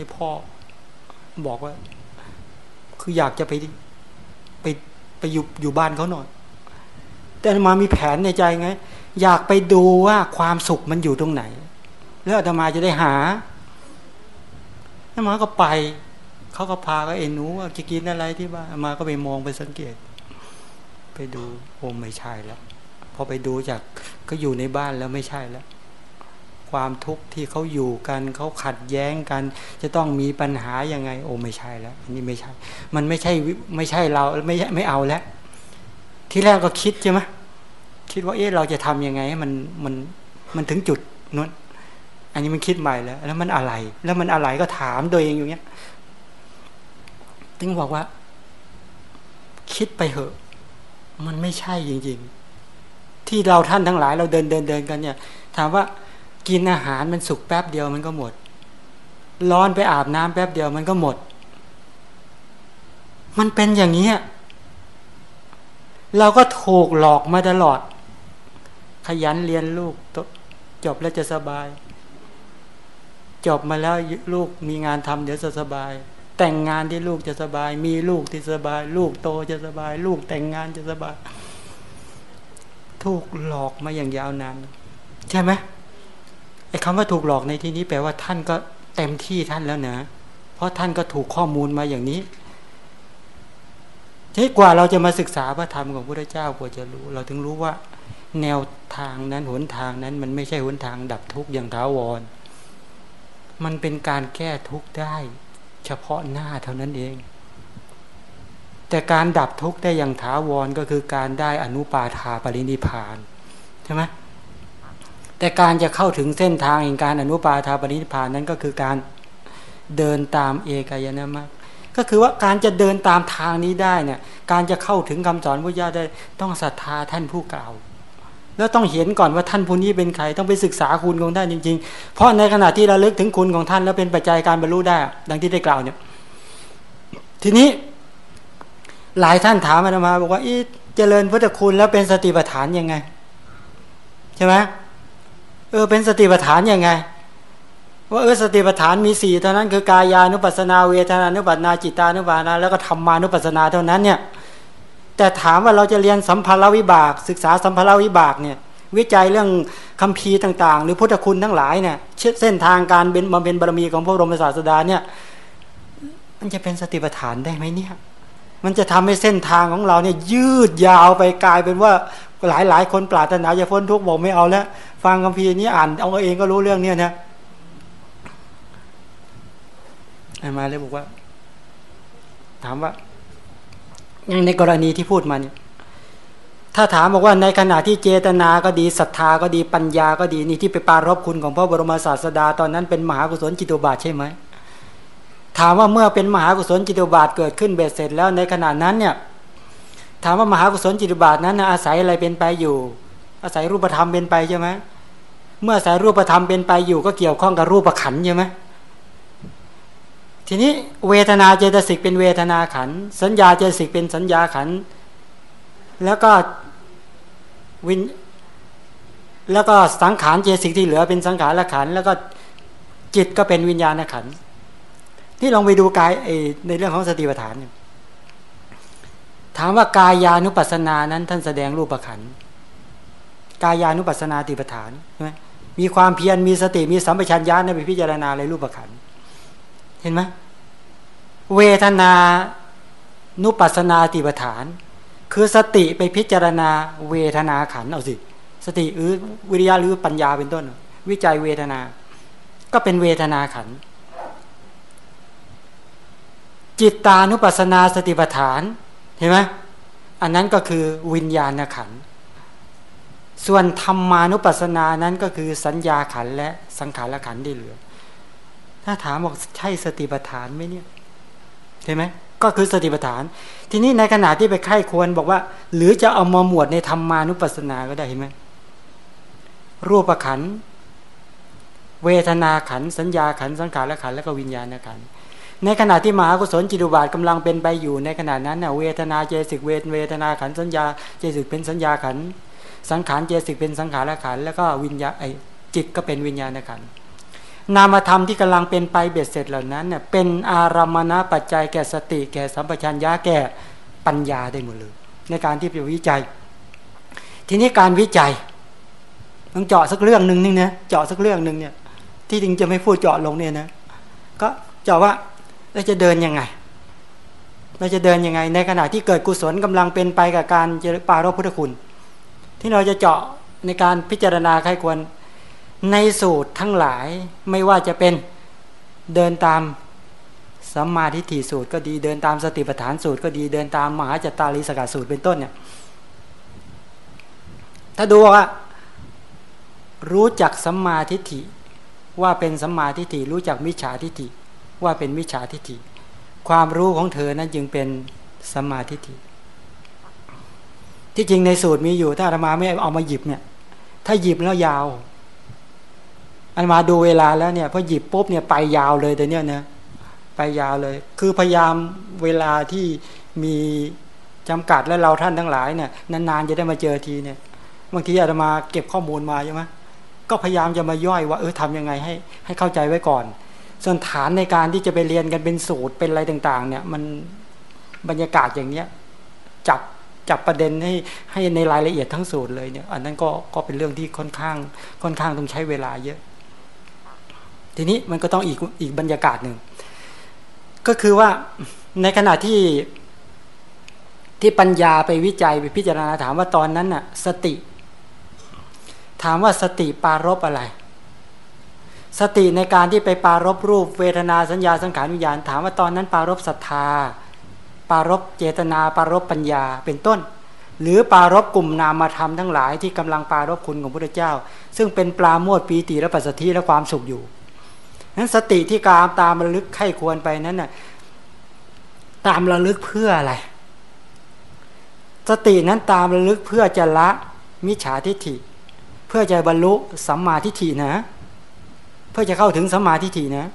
ให้พ่อ บอกว่า คืออยากจะไปไปไปอยู่อยู่บ้านเขาหน่อย แต่มามีแผนในใจไง อยากไปดูว่าความสุขมันอยู่ตรงไหน แล้วอาตมาจะได้หาอามาก็ไป เขาก็พาก็เอ็นหนูว่าจะกินอะไรที่บ้านอามาก็ไปมองไปสังเกต ไปดูโอ้ไม่ใช่แล้วพอไปดูจากก็อยู่ในบ้านแล้วไม่ใช่แล้ว ความทุกข์ที่เขาอยู่กันเขาขัดแย้งกัน จะต้องมีปัญหายังไง โอ้ไม่ใช่แล้วอันนี้ไม่ใช่ มันไม่ใช่ไม่ใช่เราไม่ไม่เอาแล้ว ที่แรกก็คิดใช่ไหมคิดว่าเอ๊ะเราจะทํำยังไงให้มันมันมันถึงจุดนู้นอันนี้มันคิดใหม่แล้ว แล้วมันอะไร แล้วมันอะไรก็ถามตัวเองอยู่เนี้ยถึงบอกว่า คิดไปเหอะ มันไม่ใช่จริง ๆ ที่เราท่านทั้งหลาย เราเดินเดินเดินกันเนี่ย ถามว่า กินอาหารมันสุกแป๊บเดียวมันก็หมด ร้อนไปอาบน้ำแป๊บเดียวมันก็หมด มันเป็นอย่างนี้เราก็ถูกหลอกมาตลอด ขยันเรียนลูกจบแล้วจะสบาย จบมาแล้วลูกมีงานทำเดี๋ยวจะสบาย แต่งงานที่ลูกจะสบาย มีลูกที่สบาย ลูกโตจะสบาย ลูกแต่งงานจะสบาย ถูกหลอกมาอย่างยาวนานใช่ไหม ไอ้คำว่าถูกหลอกในที่นี้แปลว่าท่านก็เต็มที่ท่านแล้วนะ เพราะท่านก็ถูกข้อมูลมาอย่างนี้ที่กว่าเราจะมาศึกษาพระธรรมของพระเจ้ากว่าจะรู้ เราถึงรู้ว่า แนวทางนั้นหนทางนั้น มันไม่ใช่หนทางดับทุกข์อย่างท้าวร มันเป็นการแก้ทุกข์ได้ เฉพาะหน้าเท่านั้นเอง แต่การดับทุกข์ได้อย่างท้าวรก็คือการได้อนุปาทาปรินิพานใช่ไหม แต่การจะเข้าถึงเส้นทางแห่งการอนุปาทาปรินิพานนั้นก็คือการเดินตามเอกายนามะก็คือว่าการจะเดินตามทางนี้ได้เนี่ย การจะเข้าถึงคำสอนพระเจ้าได้ต้องศรัทธาท่านผู้กล่าว แล้วต้องเห็นก่อนว่าท่านผู้นี้เป็นใครต้องไปศึกษาคุณของท่านจริง ๆ เพราะในขณะที่เราเลิกถึงคุณของท่าน แล้วเป็นปัจจัยการบรรลุได้ ดังที่ได้กล่าวเนี่ย ทีนี้ หลายท่านถามมามาบอกว่าเจริญพุทธคุณแล้วเป็นสติปัฏฐานยังไง ใช่ไหม เออเป็นสติปัฏฐานยังไง ว่าเออสติปัฏฐานมีสี่เท่านั้นคือกายานุปัสนาเวทนานุปัสนาจิตานุปัสนาแล้วก็ธรรมานุปัสนาเท่านั้นเนี่ยแต่ถามว่าเราจะเรียนสัมภารวิบาก ศึกษาสัมภารวิบากเนี่ยวิจัยเรื่องคัมภีร์ต่าง ๆ หรือพุทธคุณทั้งหลายเนี่ยเส้นทางการเป็นบำเพ็ญบารมีของพระบรมศาสดาเนี่ยมันจะเป็นสติปัฏฐานได้ไหมเนี่ยมันจะทำให้เส้นทางของเราเนี่ยยืดยาวไปกลายเป็นว่า หลายๆคนปรารถนาจะพ้นทุกข์บอกไม่เอาแล้ว ฟังคัมภีร์นี้อ่านเอาเองก็รู้เรื่องเนี้ยนะมาเลยบอกว่า ถามว่าอย่างในกรณีที่พูดมาเนี่ยถ้าถามบอกว่าในขณะที่เจตนาก็ดีศรัทธาก็ดีปัญญาก็ดีนี่ที่ไปปารบคุณของพระบรมศาสดาตอนนั้นเป็นมหากุศลจิตุบาทใช่ไหมถามว่าเมื่อเป็นมหากุศลจิตุบาทเกิดขึ้นเบ็ดเสร็จแล้วในขณะนั้นเนี่ย ถามว่ามหากุศลจิตุบาทนั้นอาศัยอะไรเป็นไปอยู่ อาศัยรูปธรรมเป็นไปใช่ไหมเมื่ออาศัยรูปธรรมเป็นไปอยู่ ก็เกี่ยวข้องกับรูปขันใช่ไหมทีนี้เวทนาเจตสิกเป็นเวทนาขัน สัญญาเจตสิกเป็นสัญญาขัน แล้วก็วินแล้วก็สังขารเจตสิกที่เหลือเป็นสังขารละขัน แล้วก็จิตก็เป็นวิญญาณขันที่ลองไปดูกายในเรื่องของสติปัฏฐาน ถามว่ากายานุปัสสนานั้น ท่านแสดงรูปขันกายานุปัสสนาติปฐานใช่ไหมมีความเพียรมีสติมีสัมปชัญญะในพิจารณาอะไรรูปขันเห็นไหมเวทนานุปัสนาติปฐาน คือสติไปพิจารณาเวทนาขันเอาสิสติหรือวิริยะหรือปัญญาเป็นต้น วิจัยเวทนา ก็เป็นเวทนาขัน จิตตานุปัสนาสติปฐาน เห็นไหมอันนั้นก็คือวิญญาณขัน ส่วนธรรมานุปัสสนานั้นก็คือสัญญาขันและสังขารขันที่เหลือ ถ้าถามบอกใช่สติปัฏฐานไหมเนี่ยเห็นไหมก็คือสติปัฏฐาน ทีนี้ในขณะที่ไปใคร่ครวญบอกว่า หรือจะเอามาหมวดในธรรมานุปัสสนาก็ได้เห็นไหมรูปขันธ์ เวทนาขันธ์ สัญญาขันธ์ สังขารขันธ์ แล้วก็วิญญาณขันธ์ ในขณะที่มหากุศลจิตตุปบาทกำลังเป็นไปอยู่ในขณะนั้นเน่ยเวทนาเจตสิกเวทเวทนาขันธ์สัญญาเจตสิกเป็นสัญญาขันธ์สังขารเจตสิกเป็นสังขารขันธ์แล้วก็วิญญาไอจิตก็เป็นวิญญาณขันธ์นามธรรมที่กำลังเป็นไปเบ็ดเสร็จเหล่านั้นเนี่ยเป็นอารัมมณปัจจัยแก่สติแก่สัมปชัญญะแก่ปัญญาได้หมดเลย ในการที่จะวิจัย ทีนี้การวิจัยต้องเจาะสักเรื่องหนึ่งนี่นะเจาะสักเรื่องหนึ่งเนี่ยที่จริงจะไม่พูดเจาะลงเนี่ยนะก็เจาะว่า เราจะเดินยังไง เราจะเดินยังไง ในขณะที่เกิดกุศลกำลังเป็นไปกับการเจริญปารพุทธคุณ ที่เราจะเจาะในการพิจารณาใครควรในสูตรทั้งหลายไม่ว่าจะเป็นเดินตามสัมมาทิฏฐิสูตรก็ดีเดินตามสติปัฏฐานสูตรก็ดีเดินตามมหาจตาริสกัดสูตรเป็นต้นเนี่ยถ้าดูว่ารู้จักสัมมาทิฏฐิว่าเป็นสัมมาทิฏฐิรู้จักมิจฉาทิฏฐิ ว่าเป็นมิจฉาทิฏฐิ ความรู้ของเธอนั้นจึงเป็นสมาทิฏฐิ ที่จริงในสูตรมีอยู่ถ้าอาตมาไม่เอามาหยิบเนี่ย ถ้าหยิบแล้วยาวอันมาดูเวลาแล้วเนี่ยพอหยิบปุ๊บเนี่ยไปยาวเลยแต่เนี้ยนะไปยาวเลย คือพยายามเวลาที่มีจำกัดและเราท่านทั้งหลายเนี่ยนานๆจะได้มาเจอทีเนี่ยบางทีอาตมาเก็บข้อมูลมาใช่ไหมก็พยายามจะมาย่อยว่าเออทำยังไงให้ให้เข้าใจไว้ก่อน ส่วนฐานในการที่จะไปเรียนกันเป็นสูตรเป็นอะไรต่าง ๆ เนี่ย มันบรรยากาศอย่างเนี้ยจับจับประเด็นให้ให้ในรายละเอียดทั้งสูตรเลยเนี่ย อันนั้นก็ก็เป็นเรื่องที่ค่อนข้าง ค่อนข้างต้องใช้เวลาเยอะ ทีนี้มันก็ต้องอีกอีกบรรยากาศหนึ่งก็คือว่าในขณะที่ที่ปัญญาไปวิจัยไปพิจารณาถามว่าตอนนั้นน่ะ สติ ถามว่าสติปารบอะไร สติในการที่ไปปารบรูปเวทนาสัญญาสังขารวิญญาณถามว่าตอนนั้นปารบศรัทธา ปารบเจตนาปารบปัญญาเป็นต้น หรือปารบกลุ่มนามธรรมทั้งหลายที่กำลังปารบคุณของพระเจ้า ซึ่งเป็นปลาโมดปีติและปัสสติและความสุขอยู่นั้นสติที่กามตามระลึกไข้ควรไปนั้นน่ะตามระลึกเพื่ออะไร สตินั้นตามระลึกเพื่อจะละมิจฉาทิฏฐิ เพื่อจะบรรลุสัมมาทิฏฐินะ เพื่อจะเข้าถึงสมาทิฏฐินะ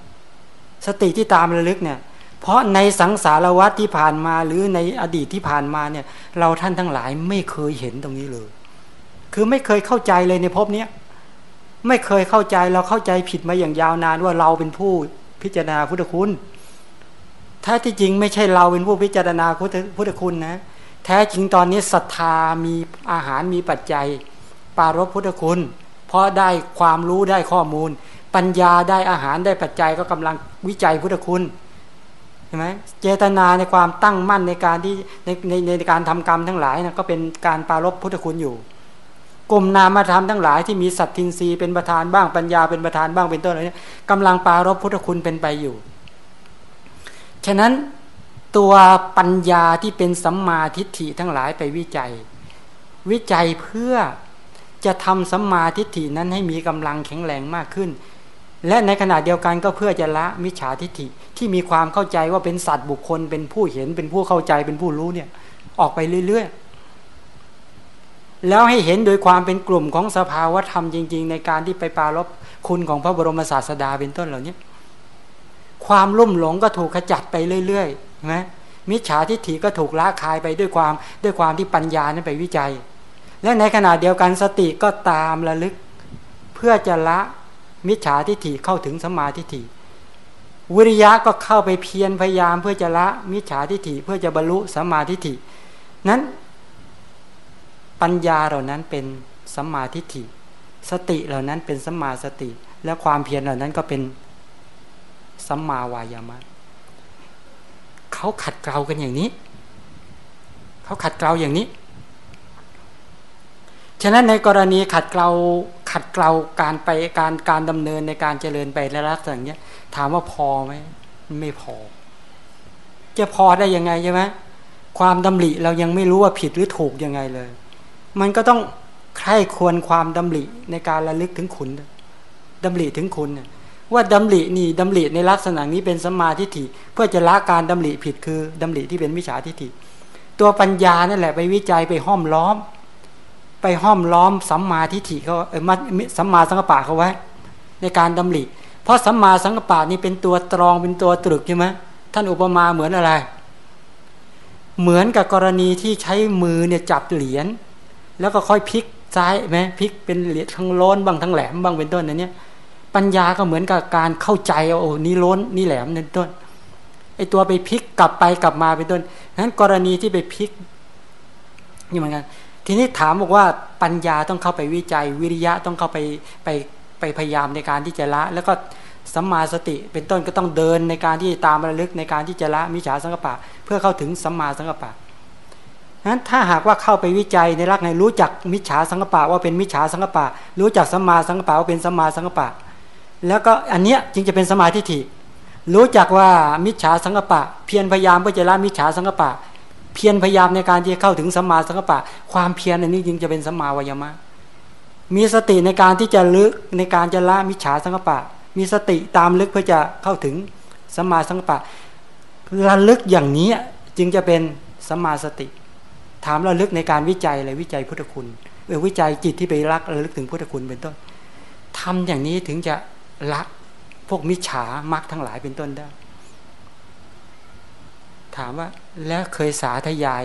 สติที่ตามระลึกเนี่ย เพราะในสังสารวัตที่ผ่านมาหรือในอดีตที่ผ่านมาเนี่ย เราท่านทั้งหลายไม่เคยเห็นตรงนี้เลย คือไม่เคยเข้าใจเลยในภพเนี้ยไม่เคยเข้าใจเราเข้าใจผิดมาอย่างยาวนานว่าเราเป็นผู้พิจารณาพุทธคุณ ถ้าที่จริงไม่ใช่เราเป็นผู้พิจารณาพุทธคุณนะ แท้จริงตอนนี้ศรัทธามีอาหารมีปัจจัย ปารบพุทธคุณ เพราะได้ความรู้ได้ข้อมูล ปัญญาได้อาหารได้ปัจจัยก็กำลังวิจัยพุทธคุณใช่ไหมเจตนาในความตั้งมั่นในการที่ในในในการทำกรรมทั้งหลายนะก็เป็นการปารบพุทธคุณอยู่กลุ่มนามธรรมทั้งหลายที่มีสัตทินรีเป็นประธานบ้างปัญญาเป็นประธานบ้างเป็นต้นอะไรนี้กำลังปารบพุทธคุณเป็นไปอยู่ ฉะนั้นตัวปัญญาที่เป็นสัมมาทิฏฐิทั้งหลายไปวิจัย วิจัยเพื่อจะทำสัมมาทิฏฐินั้นให้มีกำลังแข็งแรงมากขึ้น และในขณะเดียวกันก็เพื่อจะละมิจฉาทิฏฐิที่มีความเข้าใจว่าเป็นสัตว์บุคคล เป็นผู้เห็นเป็นผู้เข้าใจเป็นผู้รู้เนี่ย ออกไปเรื่อยๆ แล้วให้เห็นโดยความเป็นกลุ่มของสภาวธรรมจริง ๆ ในการที่ไปปารบคุณของพระบรมศาสดาเป็นต้นเหล่านี้ความลุ่มหลงก็ถูกขจัดไปเรื่อยๆใช่ไหมมิจฉาทิฏฐิก็ถูกละคายไปด้วยความด้วยความที่ปัญญานั้นไปวิจัย และในขณะเดียวกันสติก็ตามระลึก เพื่อจะละ มิจฉาทิฏฐิเข้าถึงสมาทิฏฐิ วิริยะก็เข้าไปเพียรพยายามเพื่อจะละมิจฉาทิฏฐิเพื่อจะบรรลุสมาทิฏฐิ นั้น ปัญญาเหล่านั้นเป็นสัมมาทิฏฐิ สติเหล่านั้นเป็นสัมมาสติ และความเพียรเหล่านั้นก็เป็นสัมมาวายามะเขาขัดเกลากันอย่างนี้ เขาขัดเกลาอย่างนี้ ฉะนั้นในกรณีขัดเกลาขัดเกลาการไปการการดำเนินในการเจริญไปและรักอย่างเนี้ยถามว่าพอไหมไม่พอ จะพอได้ยังไงใช่ไหมความดำริเรายังไม่รู้ว่าผิดหรือถูกยังไงเลย มันก็ต้องใคร่ควรความดำริในการระลึกถึงคุณดำริถึงคุณว่าดำรินี่ดำริในลักษณะนี้เป็นสัมมาทิฏฐิ เพื่อจะละการดำริผิดคือดำริที่เป็นมิจฉาทิฏฐิ ตัวปัญญานั่นแหละไปวิจัยไปห้อมล้อม ไปห้อมล้อมสัมมาทิฏฐิเขาเออสัมมาสังกปะเขาไว้ในการดำริเพราะสัมมาสังกปะนี่เป็นตัวตรองเป็นตัวตรึกใช่ไหมท่านอุปมาเหมือนอะไร เหมือนกับกรณีที่ใช้มือเนี่ยจับเหรียญแล้วก็ค่อยพลิกซ้ายไหมพลิกเป็นเหลียดทั้งล้นบ้างทั้งแหลมบ้างเป็นต้นอันนี้ปัญญาก็เหมือนกับการเข้าใจโอ้นี่ล้นนี่แหลมนั่นต้นไอตัวไปพลิกกลับไปกลับมาเป็นต้นนั้นกรณีที่ไปพลิกนี่เหมือนกัน ทีนี้ถามบอกว่าปัญญาต้องเข้าไปวิจัย วิริยะต้องเข้าไปไปไปพยายามในการที่จะละ แล้วก็สัมมาสติเป็นต้นก็ต้องเดินในการที่ตามระลึกในการที่จะละมิจฉาสังกปะ เพื่อเข้าถึงสัมมาสังกปะนั้นถ้าหากว่าเข้าไปวิจัยในรักในรู้จักมิจฉาสังกปะว่าเป็นมิจฉาสังกปะ รู้จักสัมมาสังกปะว่าเป็นสัมมาสังกปะ แล้วก็อันเนี้ยจึงจะเป็นสมาธิฐิรู้จักว่ามิจฉาสังกปะ เพียรพยายามเพื่อจะละมิจฉาสังกปะ เพียรพยายามในการที่จะเข้าถึงสัมมาสังกปะ ความเพียรอันนี้จึงจะเป็นสัมมาวายมะ มีสติในการที่จะลึกในการจะละมิจฉาสังกปะ มีสติตามลึกเพื่อจะเข้าถึงสัมมาสังกปะระลึกอย่างนี้จึงจะเป็นสัมมาสติ ถามระลึกในการวิจัยอะไรวิจัยพุทธคุณเออวิจัยจิตที่ไปรักระลึกถึงพุทธคุณเป็นต้นทำอย่างนี้ถึงจะละพวกมิจฉามักทั้งหลายเป็นต้นได้ ถามว่า แล้วเคยสาธยาย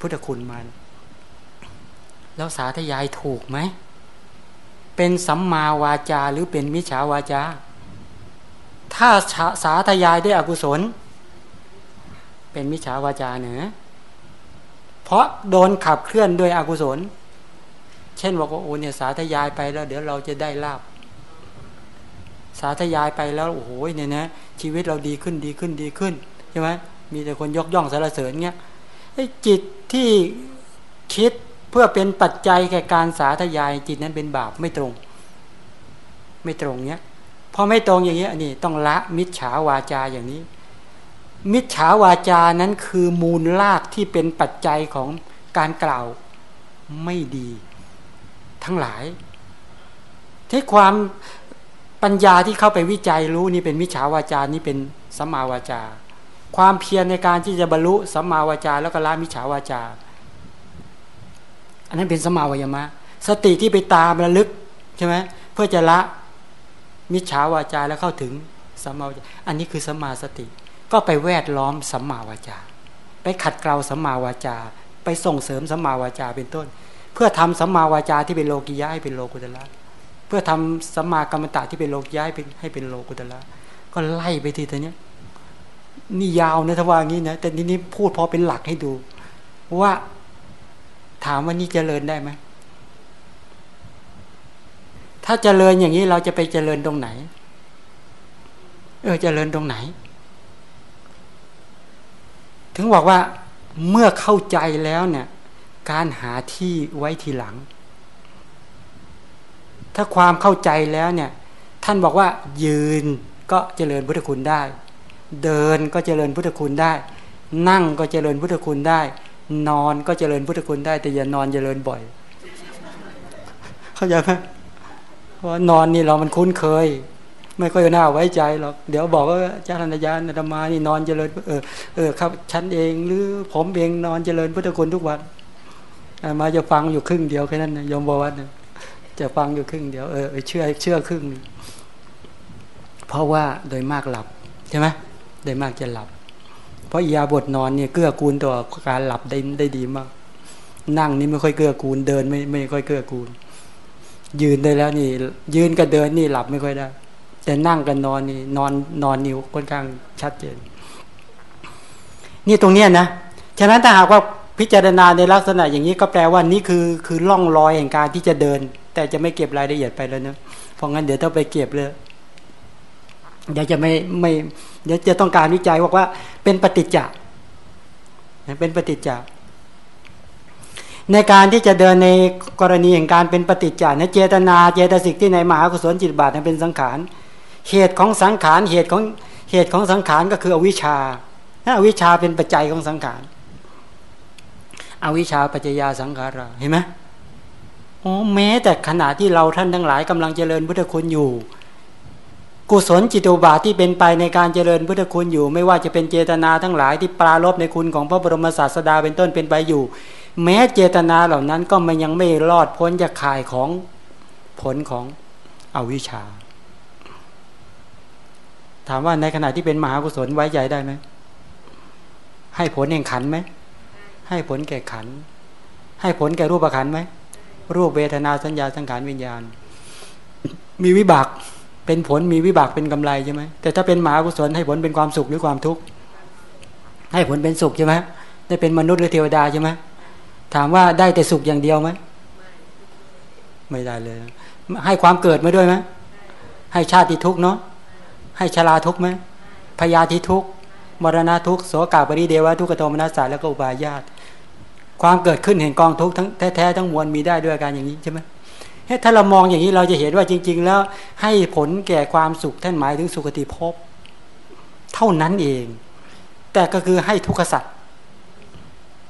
พุทธคุณมาแล้วสาธยายถูกไหม เป็นสัมมาวาจาหรือเป็นมิจฉาวาจา ถ้าสาธยายด้วยอกุศล เป็นมิจฉาวาจาเนอะเพราะโดนขับเคลื่อนด้วยอกุศล เช่นบอกว่าโอ้เนี่ยสาธยายไปแล้ว เดี๋ยวเราจะได้ลาบสาธยายไปแล้วโอ้โหเนี่ยนะชีวิตเราดีขึ้นดีขึ้นดีขึ้นใช่ไหม มีแต่คนยกย่องสรรเสริญเงี้ยจิตที่คิดเพื่อเป็นปัจจัยแก่การสาธยาย จิตนั้นเป็นบาปไม่ตรง ไม่ตรงเนี้ยพอไม่ตรงอย่างเงี้ยนี่ต้องละมิจฉาวาจาอย่างนี้ มิจฉาวาจานั้นคือมูลลากที่เป็นปัจจัยของการกล่าวไม่ดี ทั้งหลายที่ความปัญญาที่เข้าไปวิจัยรู้นี่เป็นมิจฉาวาจานี่เป็นสัมมาวาจา ความเพียรในการที่จะบรรลุสัมมาวาจา แล้วก็ละมิจฉาวาจา อันนั้นเป็นสัมมาวายมะ สติที่ไปตามระลึกใช่ไหมเพื่อจะละมิจฉาวาจาแล้วเข้าถึงสัมมาวาจา อันนี้คือสัมมาสติ ก็ไปแวดล้อมสัมมาวาจา ไปขัดเกลาสัมมาวาจา ไปส่งเสริมสัมมาวาจาเป็นต้น เพื่อทำสัมมาวาจาที่เป็นโลกิยะให้เป็นโลกุตละเพื่อทำสัมมากรรมตะที่เป็นโลกย้ายเป็นให้เป็นโลกุตละก็ไล่ไปทีตัวเนี้ย นี่ยาวนะถ้าว่างี้นะแต่นี้นี่พูดพอเป็นหลักให้ดู ว่าถามว่านี่เจริญได้ไหมถ้าเจริญอย่างนี้เราจะไปเจริญตรงไหน เออเจริญตรงไหน ถึงบอกว่าเมื่อเข้าใจแล้วเนี่ย การหาที่ไว้ทีหลัง ถ้าความเข้าใจแล้วเนี่ย ท่านบอกว่ายืนก็เจริญพุทธคุณได้ เดินก็เจริญพุทธคุณได้ นั่งก็เจริญพุทธคุณได้ นอนก็เจริญพุทธคุณได้ แต่อย่านอนเจริญบ่อย เข้าใจไหมเพราะนอนนี่เรามันคุ้นเคย ไม่ค่อยน่าไว้ใจหรอกเดี๋ยวบอกว่าเจ้าธนญาณธรรมานี่นอนเจริญเออเออครับฉันเองหรือผมเองนอนเจริญพุทธคุณทุกวันมาจะฟังอยู่ครึ่งเดียวแค่นั้นนะยมบวชนะจะฟังอยู่ครึ่งเดียวเออเชื่อเชื่อครึ่ง เพราะว่าโดยมากหลับใช่ไหม โดยมากจะหลับ เพราะยาบทนอนเนี่ยเกื้อกูลต่อการหลับได้ได้ดีมาก นั่งนี่ไม่ค่อยเกื้อกูลเดินไม่ไม่ค่อยเกื้อกูล ยืนได้แล้วนี่ ยืนกับเดินนี่หลับไม่ค่อยได้ แต่นั่งกับนอนนี่นอนนอนนิ้วค่อนข้างชัดเจน นี่ตรงเนี้ยนะฉะนั้นถ้าหากว่าพิจารณาในลักษณะอย่างนี้ก็แปลว่านี่คือคือล่องรอยแห่งการที่จะเดิน แต่จะไม่เก็บรายละเอียดไปแล้วเนะเพราะงั้นเดี๋ยวต้องไปเก็บเลย เดี๋ยวจะไม่ไม่เดี๋ยวจะต้องการวิจัยบอกว่า เป็นปฏิจจ์เป็นปฏิจจ์ในการที่จะเดินในกรณีแห่งการเป็นปฏิจจ์นเจตนาเจตสิกที่ในมหากุศลจิตบาทนั้นเป็นสังขารเหตุของสังขารเหตุของเหตุของสังขารก็คืออวิชชาอวิชชาเป็นปัจจัยของสังขารอวิชชาปัจจยาสังขาราเห็นไหมโอ้แม้แต่ขณะที่เราท่านทั้งหลายกำลังเจริญพุทธคุณอยู่ กุศลจิตุบาทที่เป็นไปในการเจริญพุทธคุณอยู่ ไม่ว่าจะเป็นเจตนาทั้งหลายที่ปรารบในคุณของพระบรมศาสดาเป็นต้นเป็นไปอยู่ แม้เจตนาเหล่านั้นก็มันยังไม่รอดพ้นจากข่ายของผลของอวิชชา ถามว่าในขณะที่เป็นมหากุศลไว้ใจได้ไหมให้ผลแห่งขันไหมให้ผลแก่ขัน ให้ผลแก่รูปขันไหมรูปเวทนาสัญญาสังขารวิญญาณ มีวิบาก เป็นผลมีวิบากเป็นกำไรใช่ไหมแต่ถ้าเป็นมหากุศลให้ผลเป็นความสุขหรือความทุกข์ให้ผลเป็นสุขใช่ไหมได้เป็นมนุษย์หรือเทวดาใช่ไหมถามว่าได้แต่สุขอย่างเดียวไหมไม่ได้เลย ให้ความเกิดมาด้วยไหมให้ชาติทุกเนาะให้ชราทุกไหมพยาธิทุกมรณะทุกโสกาปริเดวะทุกขโทมนัสสาแล้วก็อุบายาตความเกิดขึ้นเห็นกองทุกทั้งแท้ๆทั้งมวลมีได้ด้วยการอย่างนี้ใช่ไหม ถ้าเรามองอย่างนี้เราจะเห็นว่าจริง ๆ แล้วให้ผลแก่ความสุขท่านหมายถึงสุคติภพเท่านั้นเอง แต่ก็คือให้ทุกขสัตว์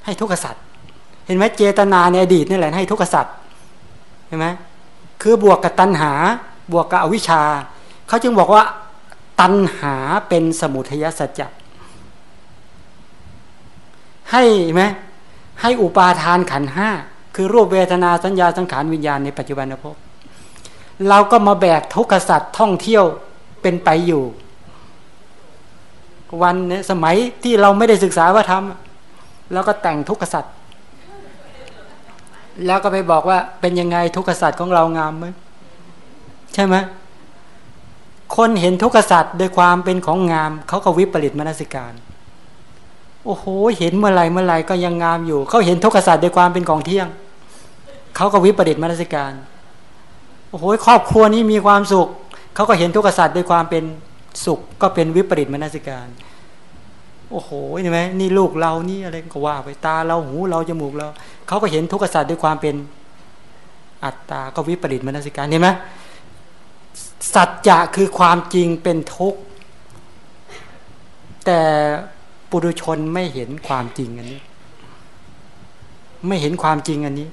ให้ทุกขสัตว์เห็นไหมเจตนาในอดีตนี่แหละให้ทุกขสัตว์เห็นไหมคือบวกกับตัณหาบวกกับอวิชชาเขาจึงบอกว่าตัณหาเป็นสมุทัยสัจจะให้ไหมให้อุปาทานขันห้า คือรูปเวทนาสัญญาสังขารวิญญาณในปัจจุบันนะพเราก็มาแบกทุกขสัตว์ท่องเที่ยวเป็นไปอยู่ วันนี้สมัยที่เราไม่ได้ศึกษาว่าทำแล้วก็แต่งทุกขสัตว์แล้วก็ไปบอกว่าเป็นยังไงทุกขสัตว์ของเรางามไหมใช่ไหมคนเห็นทุกขสัตว์โดยความเป็นของงามเขาก็วิปริตมนสิการ โอ้โห เห็นเมื่อไรเมื่อไรก็ยังงามอยู่เขาเห็นทุกขสัตว์โดยความเป็นของเที่ยง เขาก็วิปริตมนสิการโอ้โหครอบครัวนี้มีความสุข เขาก็เห็นทุกขสัตว์ด้วยความเป็นสุข ก็เป็นวิปริตมนสิการ โอ้โหเห็นไหมนี่ลูกเรานี่อะไรก็ว่าไปตาเราหูเราจมูกเราเขาก็เห็นทุกขสัตว์ด้วยความเป็นอัตตาก็วิปริตมนสิการเห็นไหมสัจจะคือความจริงเป็นทุกข์แต่ปุถุชนไม่เห็นความจริงอันนี้ ไม่เห็นความจริงอันนี้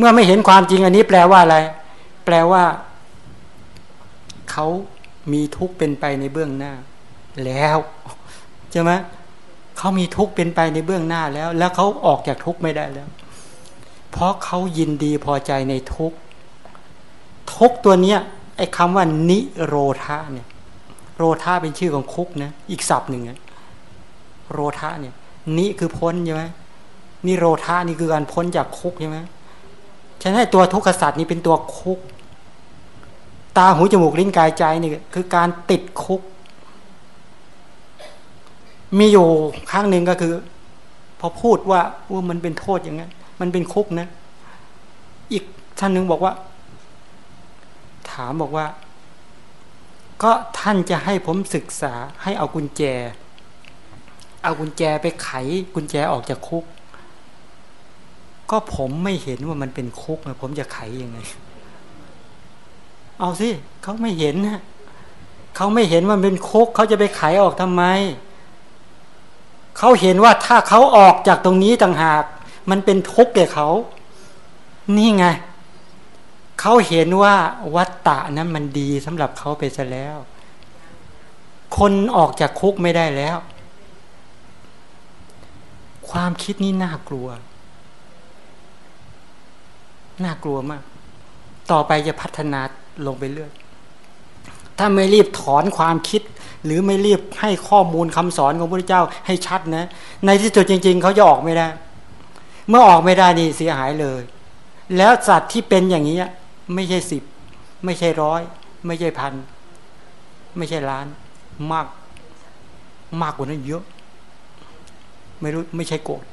เมื่อไม่เห็นความจริงอันนี้แปลว่าอะไร แปลว่า เขามีทุกข์เป็นไปในเบื้องหน้า แล้วใช่ไหมเขามีทุกข์เป็นไปในเบื้องหน้าแล้ว แล้วเขาออกจากทุกข์ไม่ได้แล้ว เพราะเขายินดีพอใจในทุกข์ทุกตัวเนี้ยไอ้คำว่านิโรธาเนี่ย โรธาเป็นชื่อของคุกนะอีกศัพท์หนึ่งโรธาเนี่ยนิคือพ้นใช่ไหมนิโรธานี่คือการพ้นจากคุกใช่ไหม ฉะนั้นตัวทุกขสัตว์นี่เป็นตัวคุก ตาหูจมูกลิ้นกายใจนี่คือการติดคุก มีอยู่ครั้งหนึ่งก็คือ พอพูดว่าว่ามันเป็นโทษอย่างนั้นมันเป็นคุกนะ อีกท่านหนึ่งบอกว่า ถามบอกว่า ก็ท่านจะให้ผมศึกษาให้เอากุญแจ เอากุญแจไปไขกุญแจออกจากคุก ก็ผมไม่เห็นว่ามันเป็นคุกนะผมจะไขยังไง เอาสิเขาไม่เห็นนะเขาไม่เห็นว่าเป็นคุกเขาจะไปไขออกทำไมเขาเห็นว่าถ้าเขาออกจากตรงนี้ต่างหาก มันเป็นทุกข์แก่เขา นี่ไงเขาเห็นว่าวัตตะนั้นมันดีสำหรับเขาไปซะแล้ว คนออกจากคุกไม่ได้แล้ว ความคิดนี้น่ากลัว น่ากลัวมาก ต่อไปจะพัฒนาลงไปเรื่อยถ้าไม่รีบถอนความคิด หรือไม่รีบให้ข้อมูลคำสอนของพระเจ้าให้ชัดนะ ในที่สุดจริง ๆเขาจะออกไม่ได้ เมื่อออกไม่ได้นี่เสียหายเลย แล้วสัตว์ที่เป็นอย่างนี้ไม่ใช่สิบไม่ใช่ร้อย ไม่ใช่พันไม่ใช่ล้าน มาก มากกว่านั้นเยอะ ไม่รู้ไม่ใช่โกรธ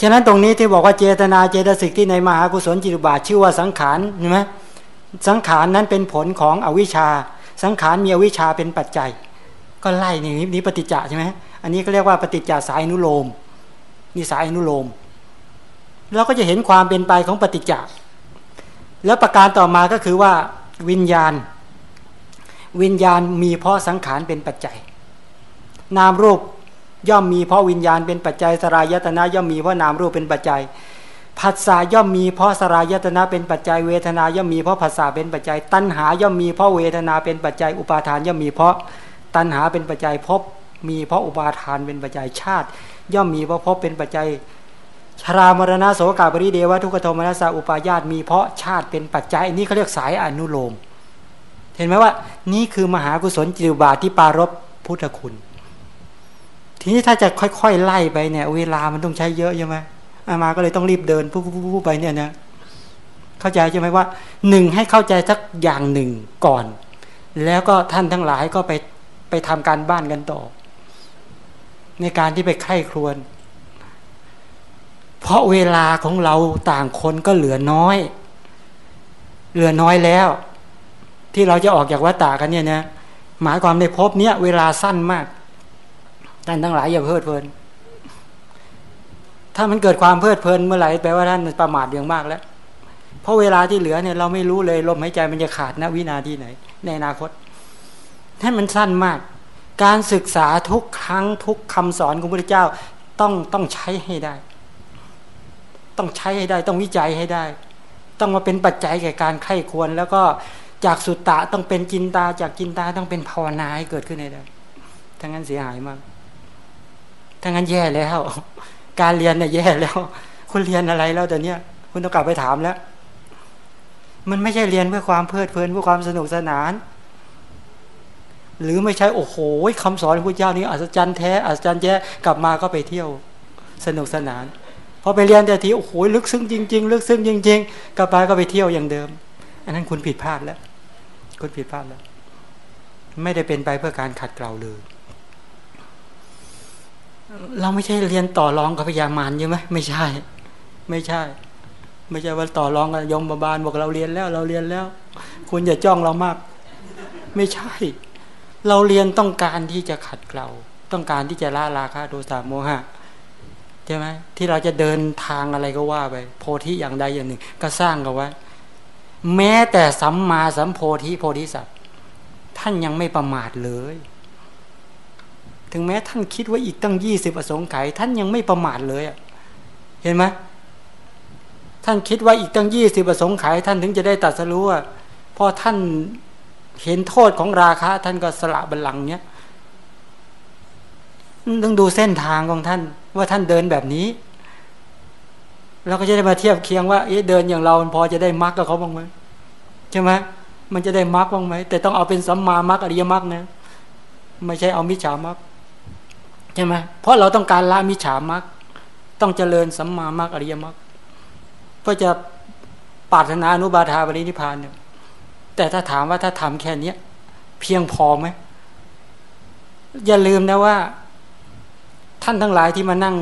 ฉะนั้นตรงนี้ที่บอกว่าเจตนาเจตสิกที่ในมหากุศลจิตบาทชื่อว่าสังขารใช่ไหมสังขารนั้นเป็นผลของอวิชชา สังขารมีอวิชชาเป็นปัจจัย ก็ไล่นี่นี้ปฏิจจใช่ไหมอันนี้ก็เรียกว่าปฏิจจสายนุโลมนี่สายนุโลมเราก็จะเห็นความเป็นไปของปฏิจจแล้วประการต่อมาก็คือว่าวิญญาณ วิญญาณมีเพราะสังขารเป็นปัจจัย นามรูป ย่อมมีเพราะวิญญาณเป็นปัจจัยสรายตนะย่อมมีเพราะนามรูปเป็นปัจจัยผัสสะย่อมมีเพราะสรายตนะเป็นปัจจัยเวทนาย่อมมีเพราะผัสสะเป็นปัจจัย ตัณหาย่อมมีเพราะเวทนาเป็นปัจจัย อุปาทานย่อมมีเพราะตัณหาเป็นปัจจัยพบมีเพราะอุปาทานเป็นปัจจัยชาติ ย่อมมีเพราะพบเป็นปัจจัยชรามรณะโสกาบริเดวะทุกขโทมนัสสะอุปาญาตมีเพราะชาติเป็นปัจจัยนี่เขาเรียกสายอนุโลม เห็นไหมว่า นี่คือมหากุศลจิตบาทที่ปารบพุทธคุณ ทีนี้ถ้าจะค่อยๆไล่ไปเนี่ย เวลามันต้องใช้เยอะใช่ไหมอามาก็เลยต้องรีบเดินปุ๊บปุ๊บไปเนี่ยนะเข้าใจใช่ไหมว่าหนึ่งให้เข้าใจสักอย่างหนึ่งก่อน แล้วก็ท่านทั้งหลายก็ไปไปทำการบ้านกันต่อ ในการที่ไปไข้ครวน เพราะเวลาของเราต่างคนก็เหลือน้อย เหลือน้อยแล้ว ที่เราจะออกจากวัฏฏากันเนี่ยนะหมายความในภพเนี้ยเวลาสั้นมาก ท่านทั้งหลายอย่าเพลิดเพลิน ถ้ามันเกิดความเพลิดเพลินเมื่อไหร่แปลว่าท่านประมาทอย่างมากแล้ว เพราะเวลาที่เหลือเนี่ยเราไม่รู้เลยลมหายใจมันจะขาดณวินาทีไหน ในอนาคตให้มันสั้นมาก การศึกษาทุกครั้งทุกคำสอนของพระเจ้าต้องต้องใช้ให้ได้ ต้องใช้ให้ได้ ต้องวิจัยให้ได้ ต้องมาเป็นปัจจัยแก่การไข้ควร แล้วก็จากสุตตะต้องเป็นจินตาจากจินตาต้องเป็นภาวนาให้เกิดขึ้นในได้ทั้งนั้นเสียหายมาก ทั้งนั้นแย่แล้ว การเรียนเนี่ยแย่แล้ว คุณเรียนอะไรแล้วแต่เนี้ยคุณต้องกลับไปถามแล้ว มันไม่ใช่เรียนเพื่อความเพลิดเพลินเพื่อความสนุกสนาน หรือไม่ใช่โอ้โหคำสอนของพระเจ้านี้อัศจรรย์แท้อัศจรรย์แย่กลับมาก็ไปเที่ยวสนุกสนานพอไปเรียนแต่ทีโอ้โหลึกซึ้งจริงๆ ลึกซึ้งจริง ๆ กลับไปก็ไปเที่ยวอย่างเดิม อันนั้นคุณผิดพลาดแล้ว คุณผิดพลาดแล้ว ไม่ได้เป็นไปเพื่อการขัดเกลาเลย เราไม่ใช่เรียนต่อรองกับพยามารใช่ไหมไม่ใช่ ไม่ใช่ ไม่ใช่ว่าต่อรองกับยมบาลบอกเราเรียนแล้ว เราเรียนแล้ว คุณอย่าจ้องเรามาก ไม่ใช่ เราเรียนต้องการที่จะขัดเกลาต้องการที่จะละราคะโทสะโมหะใช่ไหมที่เราจะเดินทางอะไรก็ว่าไปโพธิอย่างใดอย่างหนึ่ง ก็สร้างกันไว้แม้แต่สัมมาสัมโพธิโพธิสัตว์ท่านยังไม่ประมาทเลย ถึงแม้ท่านคิดว่าอีกตั้งยี่สิบอสงไขยท่านยังไม่ประมาทเลยเห็นไหมท่านคิดว่าอีกตั้งยี่สิบอสงไขยท่านถึงจะได้ตัดสรู้ว่าพอท่านเห็นโทษของราคะ ท่านก็สละบัลลังก์เนี้ยต้องดูเส้นทางของท่าน ว่าท่านเดินแบบนี้เราก็จะได้มาเทียบเคียงว่าเอ๊ะเดินอย่างเราพอจะได้มรรคกับเขาบ้างไหมใช่ไหมมันจะได้มรรคบ้างไหมแต่ต้องเอาเป็นสัมมามรรคอริยมรรคนะไม่ใช่เอามิจฉามรรค ใช่ไหมเพราะเราต้องการละมิจฉามรรคต้องเจริญสัมมามรรคอริยมรรคเพื่อจะปารถนาอนุบาทาบริณิพานเนี่ยแต่ถ้าถามว่าถ้าทำแค่เนี้ย เพียงพอไหมอย่าลืมนะว่า ท่านทั้งหลายที่มานั่ง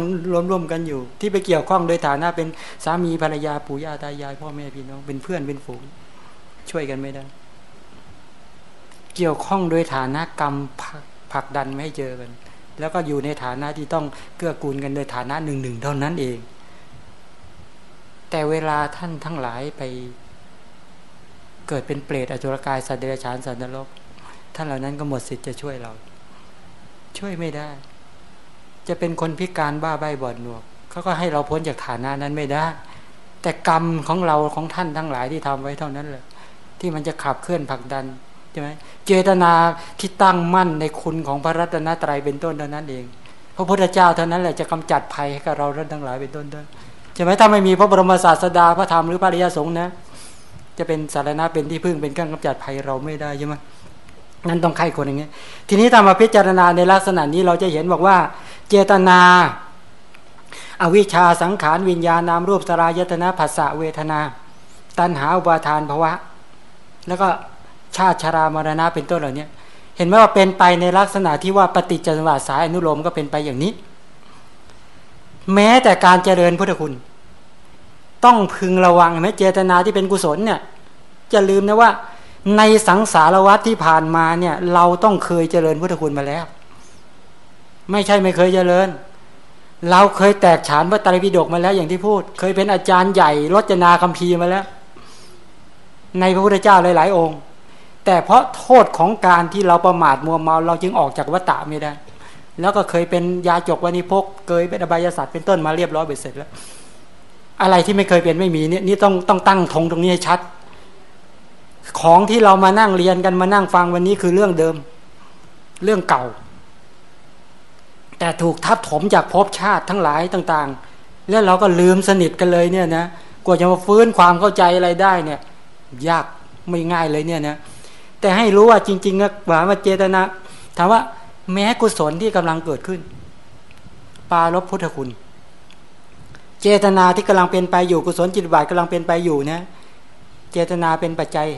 รวมๆกันอยู่ ที่ไปเกี่ยวข้องโดยฐานะเป็นสามีภรรยาปู่ย่าตายายพ่อแม่พี่น้องเป็นเพื่อนเป็นฝูง ช่วยกันไม่ได้ เกี่ยวข้องโดยฐานะกรรมผลักดันไม่ให้เจอกัน แล้วก็อยู่ในฐานะที่ต้องเกื้อกูลกันโดยฐานะหนึ่งหนึ่งเท่านั้นเอง แต่เวลาท่านทั้งหลายไปเกิดเป็นเปรตอจุรกายสัตว์เดรัจฉานสัตว์นรกท่านเหล่านั้นก็หมดสิทธิ์จะช่วยเรา ช่วยไม่ได้ จะเป็นคนพิการบ้าใบบอดหนวกเขาก็ให้เราพ้นจากฐานะนั้นไม่ได้ แต่กรรมของเราของท่านทั้งหลายที่ทำไว้เท่านั้นแหละที่มันจะขับเคลื่อนผลักดัน ใช่ไหมเจตนาที่ตั้งมั่นในคุณของพระรัตนตรัยเป็นต้นเท่านั้นเอง พระพุทธเจ้าเท่านั้นแหละจะกำจัดภัยให้กับเราทั้งหลายเป็นต้นด้วยใช่ไหมถ้าไม่มีพระบรมศาสดาพระธรรมหรือพระริยสงฆ์นะ จะเป็นสารณะเป็นที่พึ่งเป็นเครื่องกำจัดภัยเราไม่ได้ใช่ไหมนั่นต้องใครคนอย่างนี้ย ทีนี้ถ้ามาพิจารณาในลักษณะนี้เราจะเห็นบอกว่า เจตนาอาวิชชาสังขารวิญญาณนามรูปสลายตนะภาษาเวทนา ตัณหาอุปาทานภาวะ แล้วก็ ชาติชรามรณะเป็นต้นเหล่านี้เห็นไหมว่าเป็นไปในลักษณะที่ว่าปฏิจจสมุปสายอนุโลมก็เป็นไปอย่างนี้ แม้แต่การเจริญพุทธคุณ ต้องพึงระวังแม้เจตนาที่เป็นกุศลเนี่ยจะลืมนะว่า ในสังสารวัตที่ผ่านมาเนี่ย เราต้องเคยเจริญพุทธคุณมาแล้ว ไม่ใช่ไม่เคยเจริญ เราเคยแตกฉานพระไตรปิฎกมาแล้วอย่างที่พูด เคยเป็นอาจารย์ใหญ่รจนาคัมภีร์มาแล้ว ในพระพุทธเจ้าหลาย ๆ องค์ แต่เพราะโทษของการที่เราประมาทมัวเมา เราจึงออกจากวัฏฏะไม่ได้ แล้วก็เคยเป็นยาจกวันิพกเคยเป็นอบายศาสตร์เป็นต้นมาเรียบร้อยเบ็ดเสร็จแล้ว อะไรที่ไม่เคยเป็นไม่มีเนี่ยนี่ต้องต้องตั้งธงตรงนี้ให้ชัด ของที่เรามานั่งเรียนกันมานั่งฟังวันนี้คือเรื่องเดิม เรื่องเก่า แต่ถูกทับถมจากภพชาติทั้งหลายต่าง ๆ แล้วเราก็ลืมสนิทกันเลยเนี่ยนะกว่าจะมาฟื้นความเข้าใจอะไรได้เนี่ย ยากไม่ง่ายเลยเนี่ยนะ แต่ให้รู้ว่าจริงๆนะว่ามาเจตนาถามว่า แม้กุศลที่กำลังเกิดขึ้น ปาลบพุทธคุณ เจตนาที่กำลังเป็นไปอยู่กุศลจิตบาทกำลังเป็นไปอยู่นะเจตนาเป็นปัจจัย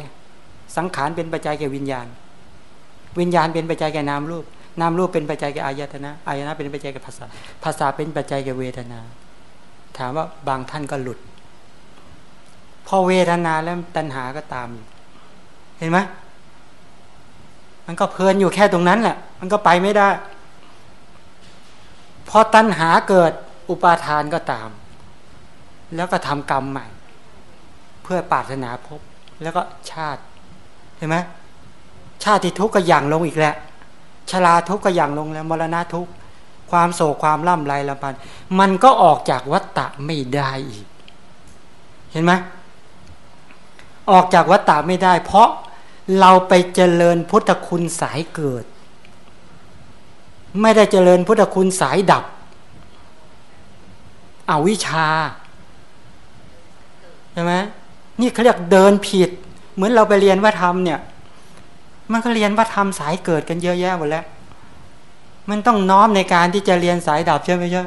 สังขารเป็นปัจจัยแก่วิญญาณ วิญญาณเป็นปัจจัยแก่นามรูปนามรูปเป็นปัจจัยแก่อายตนะอายตนะเป็นปัจจัยแก่ภาษาภาษาเป็นปัจจัยแก่เวทนา ถามว่าบางท่านก็หลุด พอเวทนาแล้วตัณหาก็ตาม เห็นไหม มันก็เพลินอยู่แค่ตรงนั้นแหละ มันก็ไปไม่ได้ พอตัณหาเกิดอุปาทานก็ตาม แล้วก็ทำกรรมใหม่ เพื่อปรารถนาพบ แล้วก็ชาติเห็นไหมชาติทุกข์ก็อย่างลงอีกแล้วชราทุกข์ก็อย่างลงแล้วมรณะทุกข์ความโศกความล่ำไรลำพัน มันก็ออกจากวัฏฏะไม่ได้อีก เห็นไหมออกจากวัฏฏะไม่ได้ เพราะ เราไปเจริญพุทธคุณสายเกิด ไม่ได้เจริญพุทธคุณสายดับอาวิชาใช่ไหมนี่เขาเรียกเดินผิด เหมือนเราไปเรียนว่าธรรมเนี่ย มันก็เรียนว่าธรรมสายเกิดกันเยอะแยะหมดแล้ว มันต้องน้อมในการที่จะเรียนสายดับใช่ไหมใช่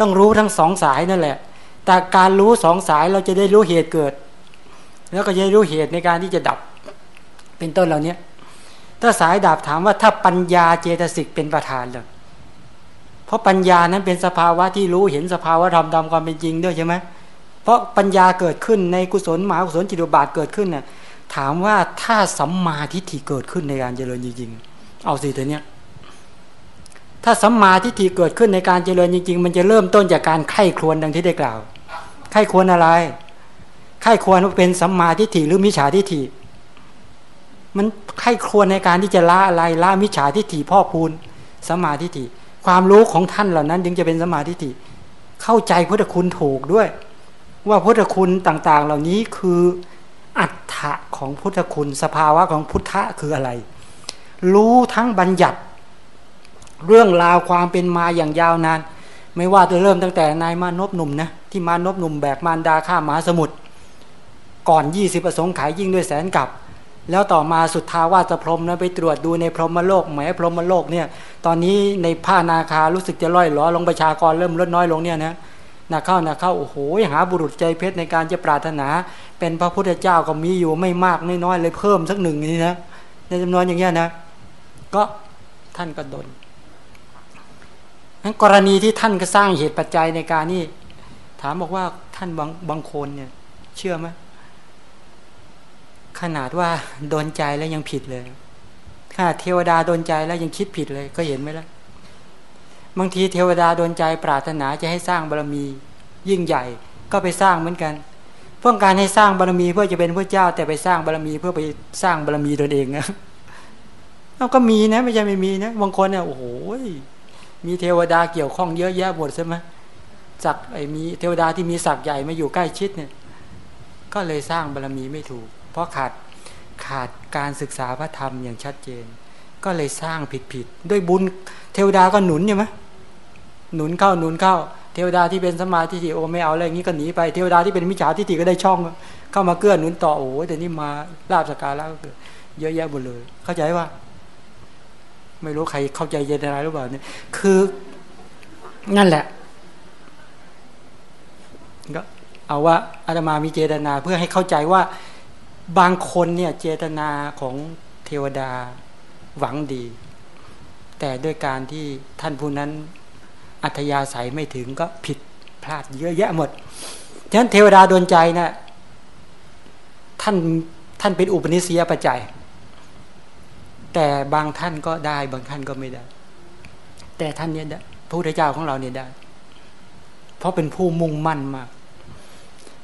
ต้องรู้ทั้งสองสายนั่นแหละ แต่การรู้สองสายเราจะได้รู้เหตุเกิด แล้วก็จะรู้เหตุในการที่จะดับ เป็นต้นเหล่านี้ถ้าสายดับถามว่าถ้าปัญญาเจตสิกเป็นประธานเลยเพราะปัญญานั้นเป็นสภาวะที่รู้เห็นสภาวะธรรมตามความเป็นจริงด้วยใช่ไหมเพราะปัญญาเกิดขึ้นในกุศลหมากุศลจิตุบาทเกิดขึ้นน่ะถามว่าถ้าสัมมาทิฏฐิเกิดขึ้นในการเจริญจริงๆ เอาสิเธอเนี้ยถ้าสัมมาทิฏฐิเกิดขึ้นในการเจริญจริงๆ มันจะเริ่มต้นจากการไข้ครวนดังที่ได้กล่าวไข้ควรอะไรไข้ควรว่าเป็นสัมมาทิฏฐิหรือมิจฉาทิฏฐิ มันไข้ควรในการที่จะละอะไรละมิจฉาทิฏฐิพ่อพูนสัมมาทิฏฐิความรู้ของท่านเหล่านั้นจึงจะเป็นสมาธิฐิเข้าใจพุทธคุณถูกด้วย ว่าพุทธคุณต่าง ๆ เหล่านี้คืออัตถะของพุทธคุณสภาวะของพุทธะคืออะไร รู้ทั้งบัญญัติ เรื่องราวความเป็นมาอย่างยาวนาน ไม่ว่าจะเริ่มตั้งแต่นายมานพหนุ่มนะที่มานพหนุ่มแบกมารดาข้ามหาสมุทรก่อนยี่สิบประสงค์ขายยิ่งด้วยแสนกับ แล้วต่อมาสุดท้าวาสพรมนะไปตรวจดูในพรหมโลกแหมพรหมโลกเนี่ยตอนนี้ในผ้านาคารู้สึกจะล่อยหลอลงประชากรเริ่มลดน้อยลงเนี่ยนะนาเข้านาเข้าโอ้โหหาบุรุษใจเพชรในการจะปรารถนา เป็นพระพุทธเจ้าก็มีอยู่ไม่มากน้อยเลยเพิ่มสักหนึ่งนี่นะในจำนวนอย่างเงี้ยนะ ก็ท่านก็ดนนั้นกรณีที่ท่านก็สร้างเหตุปัจจัยในการนี่ถามบอกว่าท่านบางบางคนเนี่ย เชื่อไหม ขนาดว่าโดนใจแล้วยังผิดเลยขนาดเทวดาโดนใจแล้วยังคิดผิดเลยก็เห็นไหมล่ะบางทีเทวดาโดนใจปรารถนาจะให้สร้างบารมียิ่งใหญ่ก็ไปสร้างเหมือนกันเพื่อการให้สร้างบารมีเพื่อจะเป็นพระเจ้า แต่ไปสร้างบารมีเพื่อไปสร้างบารมีตนเองนะเราก็มีนะไม่ใช่ไม่มีนะบางคนเนี่ยโอ้โหมีเทวดาเกี่ยวข้องเยอะแยะหมดใช่ไหมศักไอ้มีเทวดาที่มีศักย์ใหญ่มาอยู่ใกล้ชิดเนี่ย ก็เลยสร้างบารมีไม่ถูก เพราะขาดขาดการศึกษาพระธรรมอย่างชัดเจน ก็เลยสร้างผิดผิดด้วยบุญเทวดาก็หนุนใช่ไหมหนุนเข้าหนุนเข้า เทวดาที่เป็นสมาธิทิโอไม่เอาอะไรอย่างนี้ก็หนีไปเทวดาที่เป็นมิจฉาทิฏฐิก็ได้ช่อง เข้ามาเกื้อหนุนต่อโอ้แต่นี่มาลาบสกาแล้วก็เยอะแยะหมดเลย เข้าใจว่า ไม่รู้ใครเข้าใจเย็นอะไรหรือเปล่าเนี่ยคือนั่นแหละก็เอาว่าอาตมามีเจตนาเพื่อให้เข้าใจว่า บางคนเนี่ยเจตนาของเทวดาหวังดี แต่ด้วยการที่ท่านผู้นั้นอัธยาศัยไม่ถึงก็ผิดพลาดเยอะแยะหมดฉะนั้นเทวดาโดนใจนะท่านท่านเป็นอุปนิสัยปัจจัย แต่บางท่านก็ได้บางท่านก็ไม่ได้ แต่ท่านเนี่ยได้พระพุทธเจ้าของเราเนี่ยได้ เพราะเป็นผู้มุ่งมั่นมาก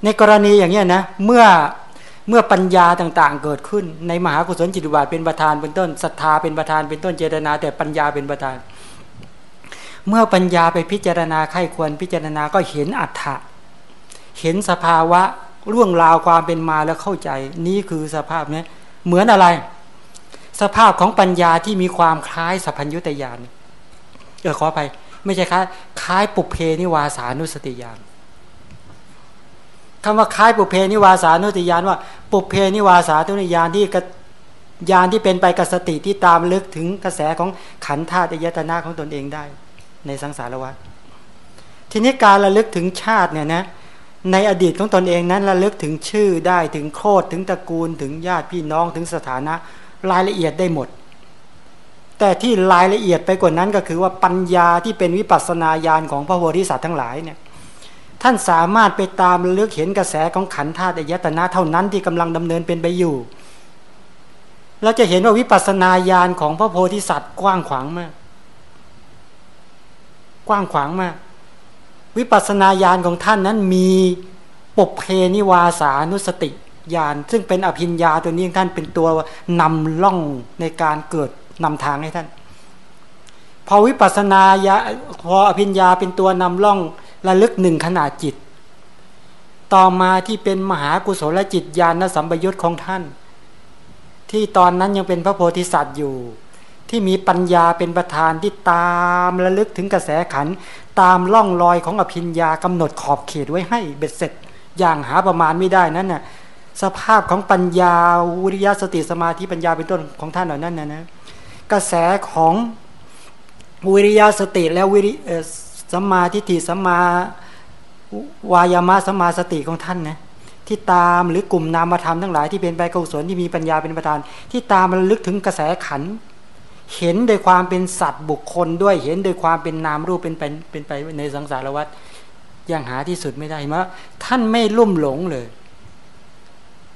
ในกรณีอย่างนี้นะ เมื่อ เมื่อปัญญาต่างๆ เกิดขึ้น ในมหากุศลจิตวิบาทเป็นประธานเป็นต้นศรัทธาเป็นประธานเป็นต้นเจตนา แต่ปัญญาเป็นประธาน เมื่อปัญญาไปพิจารณาไข้ควรพิจารณาก็เห็นอัฏฐะเห็นสภาวะร่วงราวความเป็นมาแล้วเข้าใจ นี่คือสภาพนี้เหมือนอะไร สภาพของปัญญาที่มีความคล้ายสัพพัญญุตยานเออขอไป ไม่ใช่คล้ายคล้ายปุเพนิวาสานุสติญาณ คำว่าคล้ายปุเพนิวาสานุติยานว่า ปุเพนิวาสานุติยานที่ยานที่เป็นไปกับสติที่ตามลึกถึงกระแสของขันธาตุยตนาของตนเองได้ ในสังสารวัฏทีนี้การระลึกถึงชาติเนี่ยนะในอดีตของตนเองนั้นระลึกถึงชื่อได้ถึงโคดถึงตระกูลถึงญาติพี่น้องถึงสถานะรายละเอียดได้หมด แต่ที่รายละเอียดไปกว่านั้นก็คือว่าปัญญาที่เป็นวิปัสสนาญาณของพระโพธิสัตว์ทั้งหลายเนี่ย ท่านสามารถไปตามเลือกเห็นกระแสของขันธ์ธาตุยตนะเท่านั้นที่กำลังดำเนินเป็นไปอยู่ เราจะเห็นว่าวิปัสสนาญาณของพระโพธิสัตว์กว้างขวางมาก กว้างขวางมาก วิปัสสนาญาณของท่านนั้นมีปบเพนิวาสานุสติญาณซึ่งเป็นอภิญญาตัวนี้ท่านเป็นตัวนำล่องในการเกิดนำทางให้ท่าน พอวิปัสสนาญาพออภิญญาเป็นตัวนำล่อง ระลึกหนึ่งขนาดจิต ต่อมาที่เป็นมหากุศลจิตญาณสัมปยุตของท่าน ที่ตอนนั้นยังเป็นพระโพธิสัตว์อยู่ ที่มีปัญญาเป็นประธานที่ตามระลึกถึงกระแสขันตามล่องรอยของอภิญญากำหนดขอบเขตไว้ให้เบ็ดเสร็จ อย่างหาประมาณไม่ได้นั้นน่ะสภาพของปัญญาวิริยะสติสมาธิปัญญาเป็นต้นของท่านเหล่านั้นนะนะกระแสของวิริยะสติและวิริ สัมมาทิฏฐิสัมมาวายามะสัมมาสติของท่านนะที่ตามหรือกลุ่มนามธรรมทั้งหลายที่เป็นไปกุศลที่มีปัญญาเป็นประธาน ที่ตามระลึกถึงกระแสขัน เห็นโดยความเป็นสัตว์บุคคลด้วยเห็นโดยความเป็นนามรูปเป็นไปเป็นไปในสังสารวัฏยังหาที่สุดไม่ได้มาท่านไม่ลุ่มหลงเลย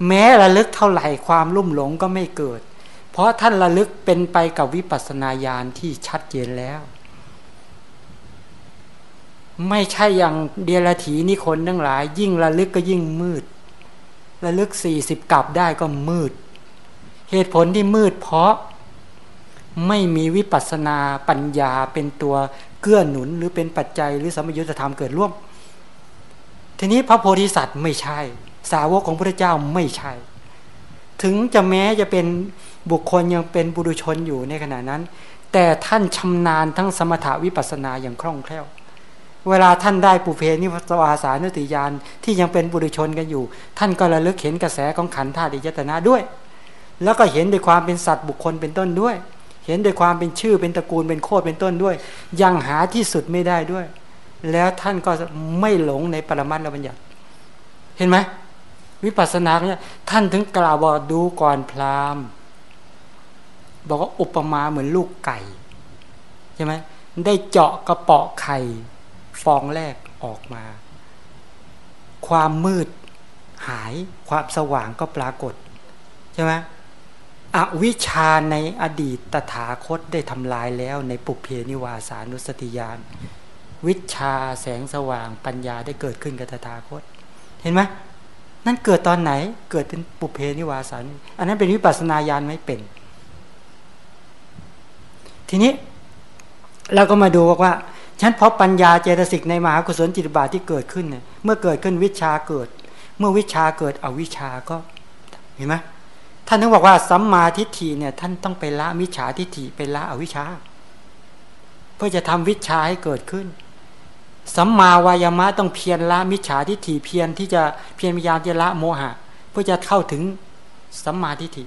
แม้ระลึกเท่าไหร่ความลุ่มหลงก็ไม่เกิด เพราะท่านระลึกเป็นไปกับวิปัสสนาญาณที่ชัดเจนแล้ว ไม่ใช่อย่างเดียรถีนี่คนทั้งหลาย ยิ่งระลึกก็ยิ่งมืด ระลึกสี่สิบกลับได้ก็มืด เหตุผลที่มืดเพราะไม่มีวิปัสนาปัญญาเป็นตัวเกื้อหนุนหรือเป็นปัจจัยหรือสมยุทธธรรมเกิดร่วม ทีนี้พระโพธิสัตว์ไม่ใช่ สาวกของพระเจ้าไม่ใช่ ถึงจะแม้จะเป็นบุคคลยังเป็นบุรุชนอยู่ในขณะนั้น แต่ท่านชำนาญทั้งสมถาวิปัสนาอย่างคล่องแคล่ว เวลาท่านได้ปุเพนิวาสานุติยานที่ยังเป็นบุรุชนกันอยู่ ท่านก็ระลึกเห็นกระแสของขันธ์ธาตุยตนะด้วย แล้วก็เห็นด้วยความเป็นสัตว์บุคคลเป็นต้นด้วย เห็นด้วยความเป็นชื่อเป็นตระกูลเป็นโคตรเป็นต้นด้วย ยังหาที่สุดไม่ได้ด้วย แล้วท่านก็ไม่หลงในปรมัตถบัญญัติ เห็นไหมวิปัสสนาเนี่ยท่านถึงกล่าวบอกดูก่อนพราหมณ์บอกว่าอุปมาเหมือนลูกไก่ใช่ไหมได้เจาะกระเปาะไข่ ฟองแรกออกมา ความมืดหายความสว่างก็ปรากฏ ใช่ไหมอวิชาในอดีตตถาคตได้ทำลายแล้วในปุเพนิวาสานุสติยาน วิชาแสงสว่างปัญญาได้เกิดขึ้นกับตถาคต เห็นไหมนั่นเกิดตอนไหนเกิดเป็นปุเพนิวาสานอันนั้นเป็นวิปัสนาญาณไม่เป็น ทีนี้เราก็มาดูว่า ฉันเพราะปัญญาเจตสิกในมหากุศลจิตบาทที่เกิดขึ้นเนี่ยเมื่อเกิดขึ้นวิชาเกิด เมื่อวิชาเกิดอวิชาก็เห็นไหมท่านถึงบอกว่าสัมมาทิฏฐิเนี่ย ท่านต้องไปละมิจฉาทิฏฐิไปละอวิชา เพื่อจะทำวิชาให้เกิดขึ้นสัมมาวายามะต้องเพียรละมิจฉาทิฏฐิเพียรที่จะเพียรพยายามจะละโมหะ เพื่อจะเข้าถึงสัมมาทิฏฐิ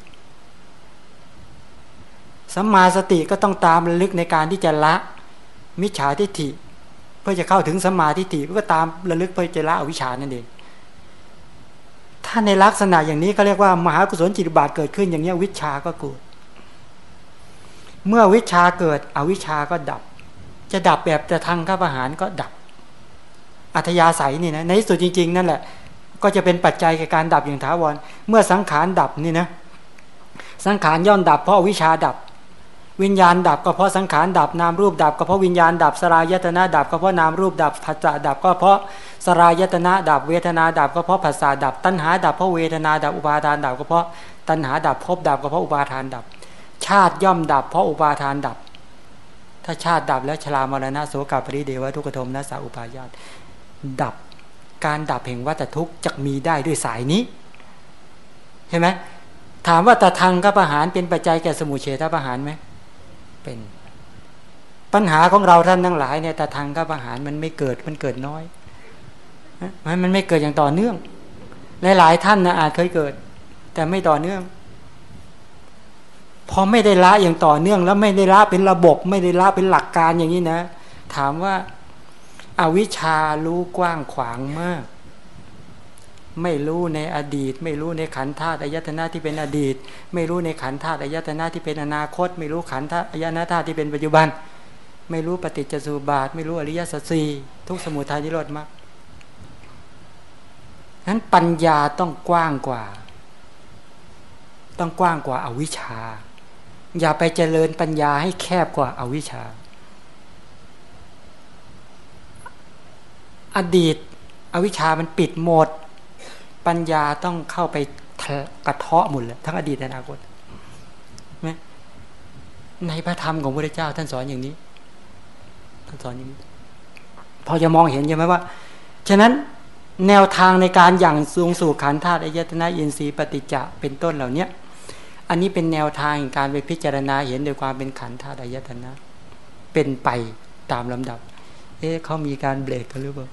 สัมมาสติก็ต้องตามลึกในการที่จะละ มิจฉาทิฏฐิ เพื่อจะเข้าถึงสมาทิฏฐิก็ตามระลึกเพื่อจะละอวิชานั่นเองถ้าในลักษณะอย่างนี้ก็เรียกว่ามหากุศลจิตบาทเกิดขึ้นอย่างนี้วิชาก็เกิด เมื่อวิชาเกิด อวิชาก็ดับ จะดับแบบจะทางข้าประหารก็ดับ อัธยาศัยนี่นะในที่สุดจริง ๆ นั่นแหละ ก็จะเป็นปัจจัยในการดับอย่างถาวร เมื่อสังขารดับนี่นะสังขารย่อมดับเพราะวิชาดับ วิญญาณดับก็เพราะสังขารดับนามรูปดับก็เพราะวิญญาณดับสลายตนะดับก็เพราะนามรูปดับผัสสะดับก็เพราะสลายตนะดับเวทนาดับก็เพราะผัสสะดับ ตัณหาดับเพราะเวทนาดับอุปาทานดับก็เพราะตัณหาดับภพดับก็เพราะอุปาทานดับ ชาติย่อมดับ เพราะอุปาทานดับ ถ้าชาติดับแล้วชรามรณะโสกปริเดวะทุกขโทมนัสาอุปายาตดับการดับแห่งวัฏทุกข์จะมีได้ด้วยสายนี้เห็นไหมถามว่าตะทางกับประหารเป็นปัจจัยแก่สมุเฉทประหารไหม เป็น ปัญหาของเราท่านทั้งหลายเนี่ยแต่ทางกับอาหารมันไม่เกิดมันเกิดน้อยมันมันไม่เกิดอย่างต่อเนื่องหลายๆท่านนะอาจเคยเกิด แต่ไม่ต่อเนื่อง พอไม่ได้ละอย่างต่อเนื่อง แล้วไม่ได้ละเป็นระบบ ไม่ได้ละเป็นหลักการอย่างนี้นะ ถามว่าอาวิชารู้กว้างขวางมาก ไม่รู้ในอดีต ไม่รู้ในขันธาตุอายตนะที่เป็นอดีต ไม่รู้ในขันธาตุอายตนะที่เป็นอนาคต ไม่รู้ขันธาตุอายตนะธาตุที่เป็นปัจจุบัน ไม่รู้ปฏิจจสุบาท ไม่รู้อริยสัจสี่ทุกสมุทัยนิโรธมากนั้นปัญญาต้องกว้างกว่า ต้องกว้างกว่าอาวิชชา อย่าไปเจริญปัญญาให้แคบกว่าอาวิชชา อดีตอวิชชามันปิดหมด ปัญญาต้องเข้าไปกระเทาะหมดเลยทั้งอดีตและอนาคตไหมในพระธรรมของพระเจ้า ท่านสอนอย่างนี้ท่านสอนอย่างนี้ พอจะมองเห็นใช่ไหมว่าฉะนั้นแนวทางในการอย่างสูงสู่ขันธาตุอายตนะอินทรีย์ปฏิจจะเป็นต้นเหล่านี้อันนี้เป็นแนวทางการไปพิจารณาเห็นโดยความเป็นขันธาตุอายตนะ เป็นไปตามลำดับ เอ๊ะเขามีการเบรกกันหรือเปล่า